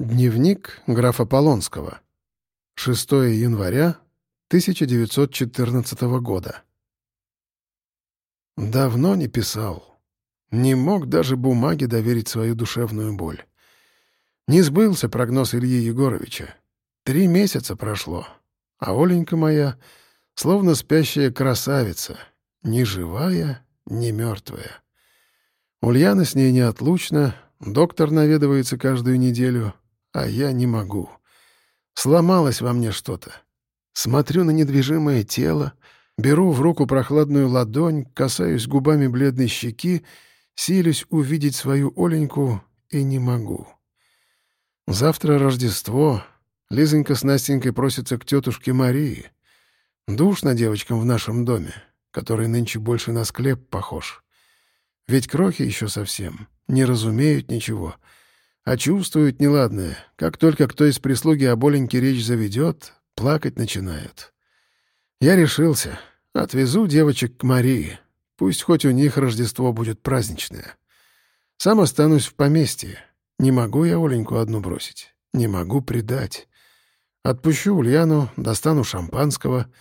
Дневник графа Полонского. 6 января 1914 года. Давно не писал. Не мог даже бумаге доверить свою душевную боль. Не сбылся прогноз Ильи Егоровича. Три месяца прошло, а Оленька моя словно спящая красавица, ни живая, ни мертвая. Ульяна с ней неотлучна, доктор наведывается каждую неделю — а я не могу. Сломалось во мне что-то. Смотрю на недвижимое тело, беру в руку прохладную ладонь, касаюсь губами бледной щеки, силюсь увидеть свою Оленьку и не могу. Завтра Рождество. Лизонька с Настенькой просятся к тетушке Марии. Душно девочкам в нашем доме, который нынче больше на склеп похож. Ведь крохи еще совсем, не разумеют ничего — а чувствуют неладное. Как только кто из прислуги о Боленьке речь заведет, плакать начинают. Я решился. Отвезу девочек к Марии. Пусть хоть у них Рождество будет праздничное. Сам останусь в поместье. Не могу я Оленьку одну бросить. Не могу предать. Отпущу Ульяну, достану шампанского.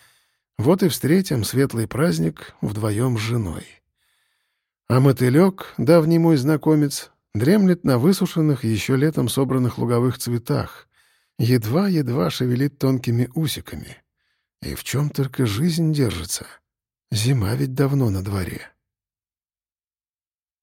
Вот и встретим светлый праздник вдвоем с женой. А мотылек, давний мой знакомец, Дремлет на высушенных, еще летом собранных луговых цветах. Едва-едва шевелит тонкими усиками. И в чем только жизнь держится. Зима ведь давно на дворе.